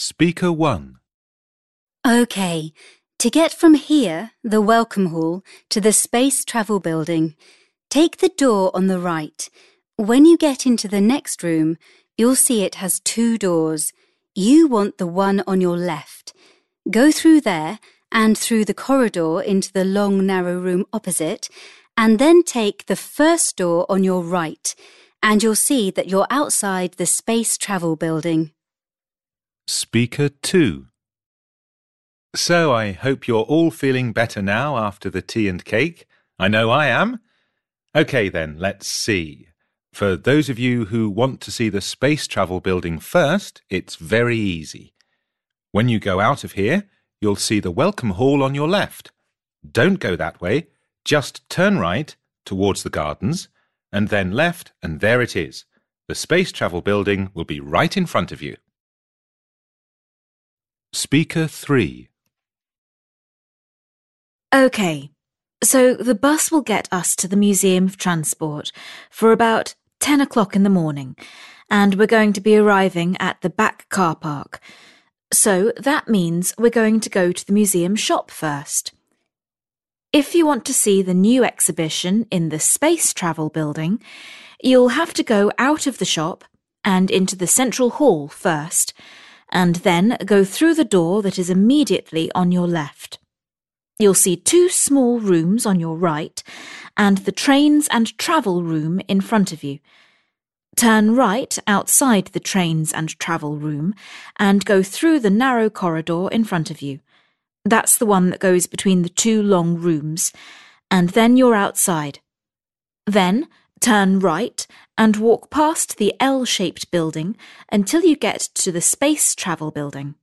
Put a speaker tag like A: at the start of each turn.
A: Speaker 1.
B: OK. To get from here, the Welcome Hall, to the Space Travel Building, take the door on the right. When you get into the next room, you'll see it has two doors. You want the one on your left. Go through there and through the corridor into the long, narrow room opposite, and then take the first door on your right, and you'll see that you're outside the Space Travel Building.
A: Speaker 2. So I hope you're all feeling better now after the tea and cake. I know I am. OK then, let's see. For those of you who want to see the space travel building first, it's very easy. When you go out of here, you'll see the welcome hall on your left. Don't go that way, just turn right towards the gardens, and then left, and there it is. The space travel building will be right in front of you. Speaker 3
C: OK, so the bus will get us to the Museum of Transport for about 10 o'clock in the morning, and we're going to be arriving at the back car park. So that means we're going to go to the museum shop first. If you want to see the new exhibition in the Space Travel Building, you'll have to go out of the shop and into the central hall first, and then go through the door that is immediately on your left. You'll see two small rooms on your right and the trains and travel room in front of you. Turn right outside the trains and travel room and go through the narrow corridor in front of you. That's the one that goes between the two long rooms, and then you're outside. Then turn right and walk past the L shaped building until you get to the Space Travel Building.